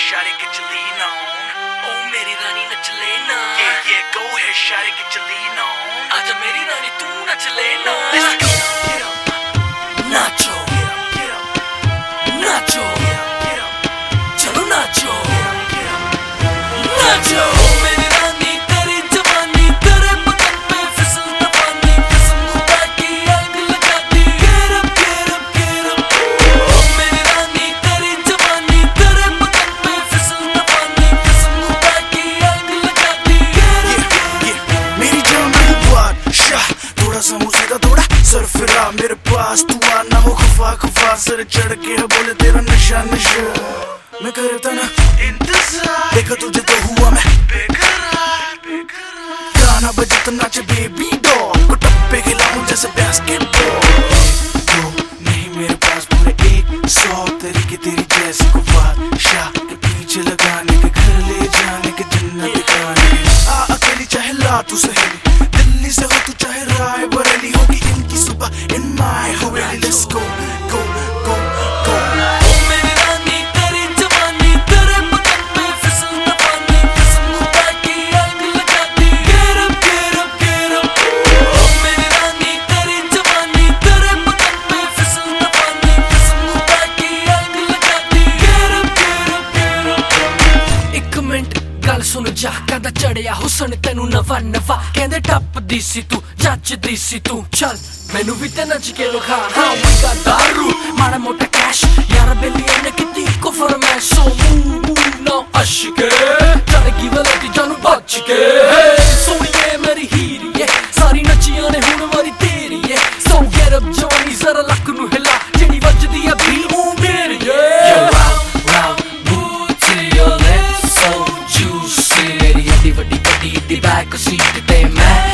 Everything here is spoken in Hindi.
shawty, get your lean on. Oh, मेरी रानी नच लेना. Yeah, yeah, go ahead, shawty, get your lean on. आजा मेरी रानी तू नच लेना. Let's go. Nacho. Nacho. Get Nacho. Nacho. थोड़ा सा का थोड़ा सर फिरा मेरे पास। तू आना हो खफा खफा सर चढ़ के बोले तेरा नशा नशा। मैं करता ना इंतज़ार। देखा तुझे तो हुआ मैं बेकरार गाना बजे तो नाचे बेबी डॉल को टप्पे खिलाऊं जैसे बास्केटबॉल तो नहीं मेरे पास पूरे एक सौ? तरीके तेरी जैसी को बादशाह के पीछे लगाने के, घर ले जाने के, जन्नत दिखाने आ, अकेली चाहे ला तू सहेली। दिल्ली से हो तू चाहे राय, बरेली होगी इनकी सुबह in my Haveli let's go ਸੁਣ ਜਾ ਕਦਾ ਚੜਿਆ ਹੁਸਨ, ਤੈਨੂੰ ਨਵਾਂ ਨਵਾਂ। ਕਹਿੰਦੇ ਟੱਪਦੀ ਸੀ ਤੂੰ, ਜੱਜਦੀ ਸੀ ਤੂੰ। ਚੱਲ, ਮੈਨੂੰ ਵੀ ਤੇ ਨੱਚ ਕੇ ਵਿਖਾ। ਹਾਂ oh ਵੀ ਗਾ ਦਾਰੂ, ਮਾੜਾ ਮੋਟਾ ਕੈਸ਼ ਯਾਰ ਬੇਲੀ ਨੇ ਕੀਤੀ 隠してて